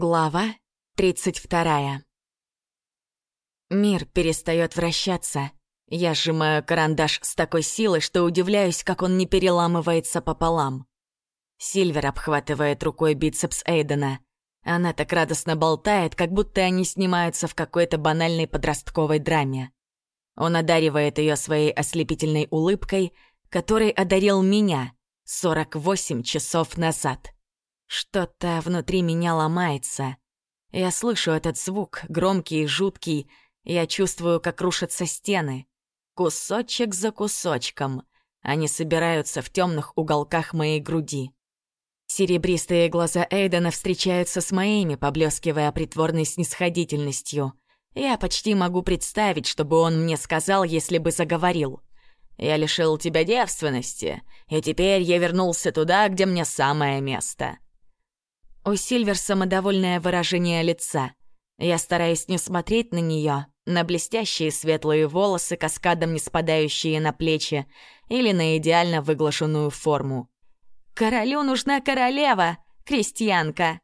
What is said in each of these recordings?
Глава 32. Мир перестает вращаться. Я сжимаю карандаш с такой силой, что удивляюсь, как он не переламывается пополам. Сильвер обхватывает рукой бицепс Эйдена. Она так радостно болтает, как будто они снимаются в какой-то банальной подростковой драме. Он одаривает ее своей ослепительной улыбкой, которой одарил меня 48 часов назад. Что-то внутри меня ломается. Я слышу этот звук, громкий и жуткий. Я чувствую, как рушатся стены. Кусочек за кусочком. Они собираются в темных уголках моей груди. Серебристые глаза Эйдена встречаются с моими, поблескивая притворной снисходительностью. Я почти могу представить, чтобы он мне сказал, если бы заговорил. «Я лишил тебя девственности, и теперь я вернулся туда, где мне самое место». У Сильвер самодовольное выражение лица. Я стараюсь не смотреть на нее, на блестящие светлые волосы, каскадом не спадающие на плечи, или на идеально выглаженную форму. «Королю нужна королева, крестьянка!»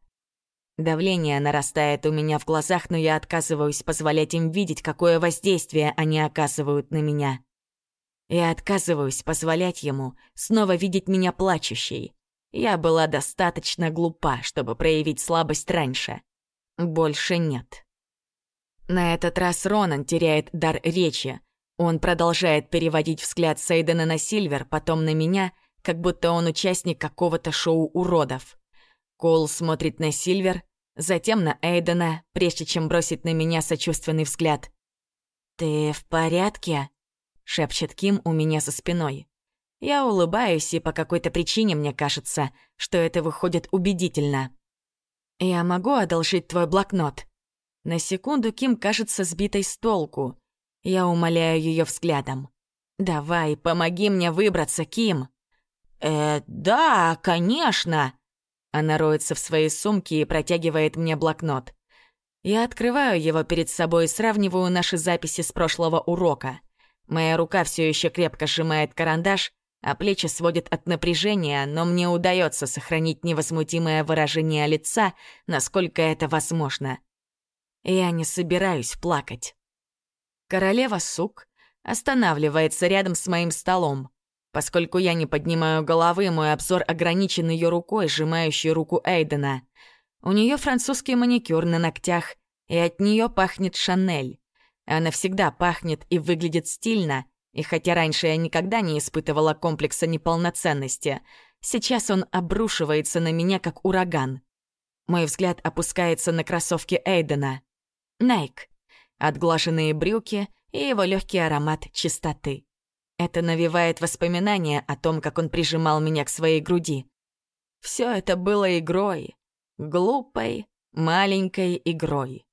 Давление нарастает у меня в глазах, но я отказываюсь позволять им видеть, какое воздействие они оказывают на меня. Я отказываюсь позволять ему снова видеть меня плачущей. Я была достаточно глупа, чтобы проявить слабость раньше. Больше нет. На этот раз Ронан теряет дар речи. Он продолжает переводить взгляд Сейдена на Сильвер, потом на меня, как будто он участник какого-то шоу уродов. Коул смотрит на Сильвер, затем на Эйдена, прежде чем бросить на меня сочувственный взгляд. «Ты в порядке?» — шепчет Ким у меня за спиной. Я улыбаюсь, и по какой-то причине мне кажется, что это выходит убедительно. «Я могу одолжить твой блокнот?» На секунду Ким кажется сбитой с толку. Я умоляю ее взглядом. «Давай, помоги мне выбраться, Ким!» «Э, да, конечно!» Она роется в своей сумке и протягивает мне блокнот. Я открываю его перед собой и сравниваю наши записи с прошлого урока. Моя рука все еще крепко сжимает карандаш, а плечи сводят от напряжения, но мне удается сохранить невозмутимое выражение лица, насколько это возможно. Я не собираюсь плакать. Королева сук останавливается рядом с моим столом. Поскольку я не поднимаю головы, мой обзор ограничен ее рукой, сжимающей руку Эйдена. У нее французский маникюр на ногтях, и от нее пахнет Шанель. Она всегда пахнет и выглядит стильно, и хотя раньше я никогда не испытывала комплекса неполноценности, сейчас он обрушивается на меня как ураган. Мой взгляд опускается на кроссовки Эйдена. Найк. Отглаженные брюки и его легкий аромат чистоты. Это навевает воспоминания о том, как он прижимал меня к своей груди. Все это было игрой. Глупой, маленькой игрой.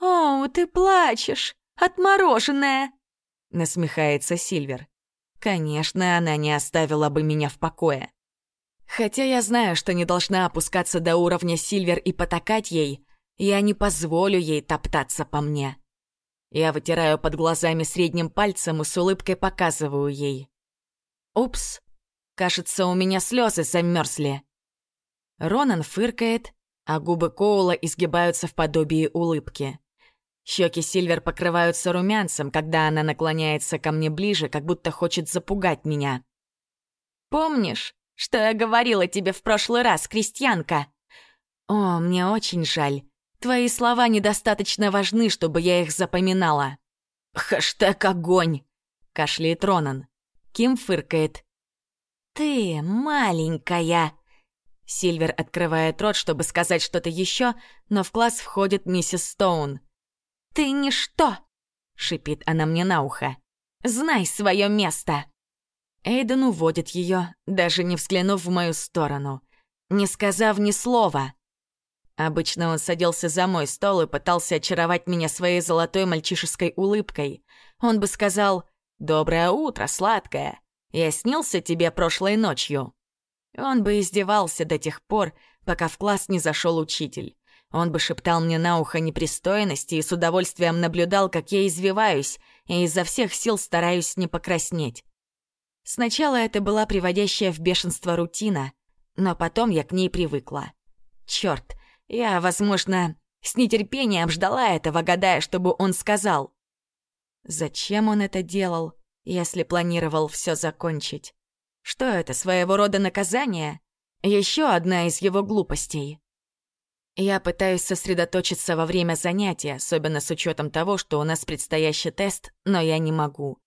«О, ты плачешь! Отмороженная!» Насмехается Сильвер. Конечно, она не оставила бы меня в покое. Хотя я знаю, что не должна опускаться до уровня Сильвер и потакать ей, я не позволю ей топтаться по мне. Я вытираю под глазами средним пальцем и с улыбкой показываю ей. Упс, кажется, у меня слезы замерзли. Ронан фыркает, а губы Коула изгибаются в подобии улыбки. Щеки Сильвер покрываются румянцем, когда она наклоняется ко мне ближе, как будто хочет запугать меня. «Помнишь, что я говорила тебе в прошлый раз, крестьянка?» «О, мне очень жаль. Твои слова недостаточно важны, чтобы я их запоминала». «Хэштег огонь!» — кашляет Ронан. Ким фыркает. «Ты маленькая!» Сильвер открывает рот, чтобы сказать что-то еще, но в класс входит миссис Стоун. «Ты ничто!» — шипит она мне на ухо. «Знай свое место!» Эйден уводит ее, даже не взглянув в мою сторону, не сказав ни слова. Обычно он садился за мой стол и пытался очаровать меня своей золотой мальчишеской улыбкой. Он бы сказал «Доброе утро, сладкая! Я снился тебе прошлой ночью». Он бы издевался до тех пор, пока в класс не зашел учитель. Он бы шептал мне на ухо непристойности и с удовольствием наблюдал, как я извиваюсь и изо всех сил стараюсь не покраснеть. Сначала это была приводящая в бешенство рутина, но потом я к ней привыкла. Черт, Я, возможно, с нетерпением ждала этого, гадая, чтобы он сказал. Зачем он это делал, если планировал все закончить? Что это, своего рода наказание? Еще одна из его глупостей. Я пытаюсь сосредоточиться во время занятия, особенно с учетом того, что у нас предстоящий тест, но я не могу.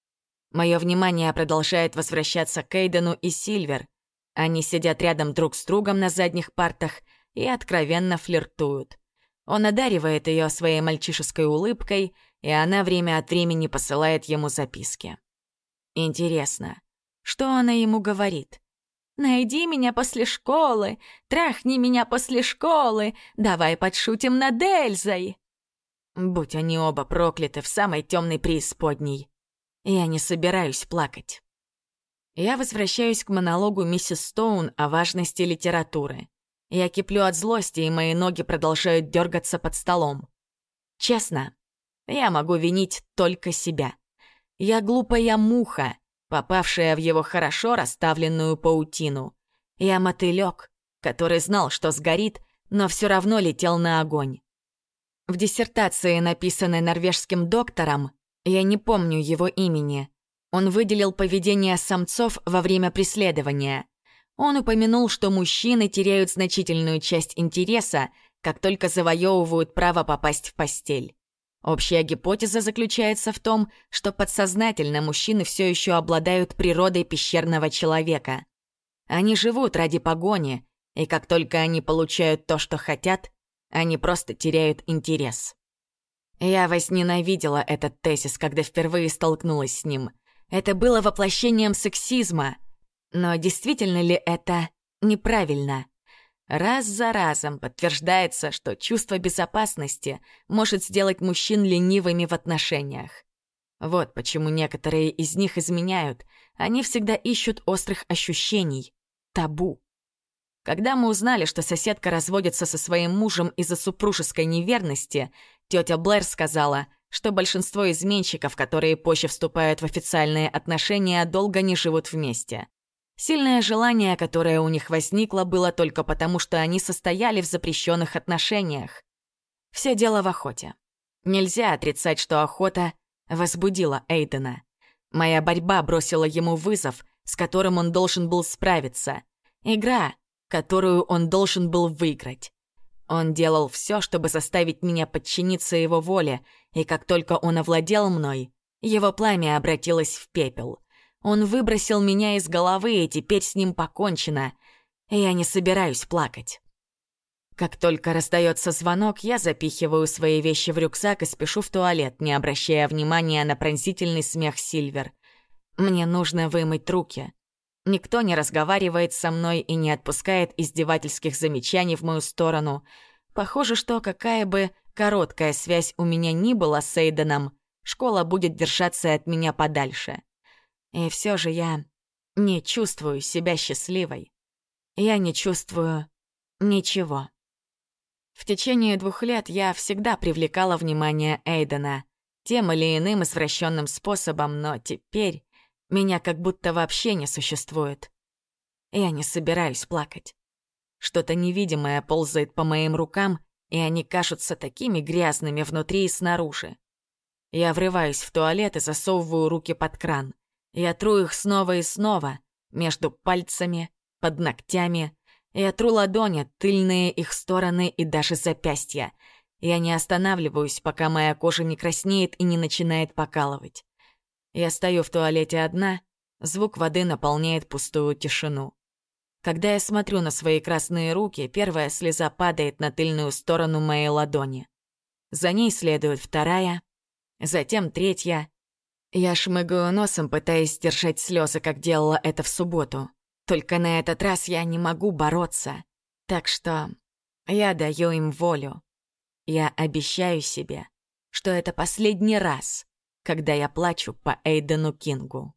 Мое внимание продолжает возвращаться к Эйдену и Сильвер. Они сидят рядом друг с другом на задних партах и откровенно флиртуют. Он одаривает ее своей мальчишеской улыбкой, и она время от времени посылает ему записки. Интересно, что она ему говорит? «Найди меня после школы, трахни меня после школы, давай подшутим над Эльзой!» Будь они оба прокляты в самой темной преисподней. Я не собираюсь плакать. Я возвращаюсь к монологу миссис Стоун о важности литературы. Я киплю от злости, и мои ноги продолжают дергаться под столом. Честно, я могу винить только себя. Я глупая муха, попавшая в его хорошо расставленную паутину. Я мотылёк, который знал, что сгорит, но все равно летел на огонь. В диссертации, написанной норвежским доктором, я не помню его имени. Он выделил поведение самцов во время преследования. Он упомянул, что мужчины теряют значительную часть интереса, как только завоевывают право попасть в постель. Общая гипотеза заключается в том, что подсознательно мужчины все еще обладают природой пещерного человека. Они живут ради погони, и как только они получают то, что хотят, они просто теряют интерес. Я возненавидела этот тезис, когда впервые столкнулась с ним. Это было воплощением сексизма. Но действительно ли это неправильно? Раз за разом подтверждается, что чувство безопасности может сделать мужчин ленивыми в отношениях. Вот почему некоторые из них изменяют. Они всегда ищут острых ощущений. Табу. Когда мы узнали, что соседка разводится со своим мужем из-за супружеской неверности, Тетя Блэр сказала, что большинство изменщиков, которые позже вступают в официальные отношения, долго не живут вместе. Сильное желание, которое у них возникло, было только потому, что они состояли в запрещенных отношениях. Все дело в охоте. Нельзя отрицать, что охота возбудила Эйдена. Моя борьба бросила ему вызов, с которым он должен был справиться. Игра, которую он должен был выиграть. Он делал все, чтобы заставить меня подчиниться его воле, и как только он овладел мной, его пламя обратилось в пепел. Он выбросил меня из головы, и теперь с ним покончено. Я не собираюсь плакать. Как только раздается звонок, я запихиваю свои вещи в рюкзак и спешу в туалет, не обращая внимания на пронзительный смех Сильвер. Мне нужно вымыть руки. Никто не разговаривает со мной и не отпускает издевательских замечаний в мою сторону. Похоже, что какая бы короткая связь у меня ни была с Эйденом, школа будет держаться от меня подальше. И все же я не чувствую себя счастливой. Я не чувствую ничего. В течение двух лет я всегда привлекала внимание Эйдена тем или иным извращенным способом, но теперь меня как будто вообще не существует. Я не собираюсь плакать. Что-то невидимое ползает по моим рукам, и они кажутся такими грязными внутри и снаружи. Я врываюсь в туалет и засовываю руки под кран. Я тру их снова и снова, между пальцами, под ногтями. Я тру ладони, тыльные их стороны и даже запястья. Я не останавливаюсь, пока моя кожа не краснеет и не начинает покалывать. Я стою в туалете одна, звук воды наполняет пустую тишину. Когда я смотрю на свои красные руки, первая слеза падает на тыльную сторону моей ладони. За ней следует вторая, затем третья. Я шмыгаю носом, пытаясь сдержать слезы, как делала это в субботу. Только на этот раз я не могу бороться. Так что я даю им волю. Я обещаю себе, что это последний раз, когда я плачу по Эйдену Кингу.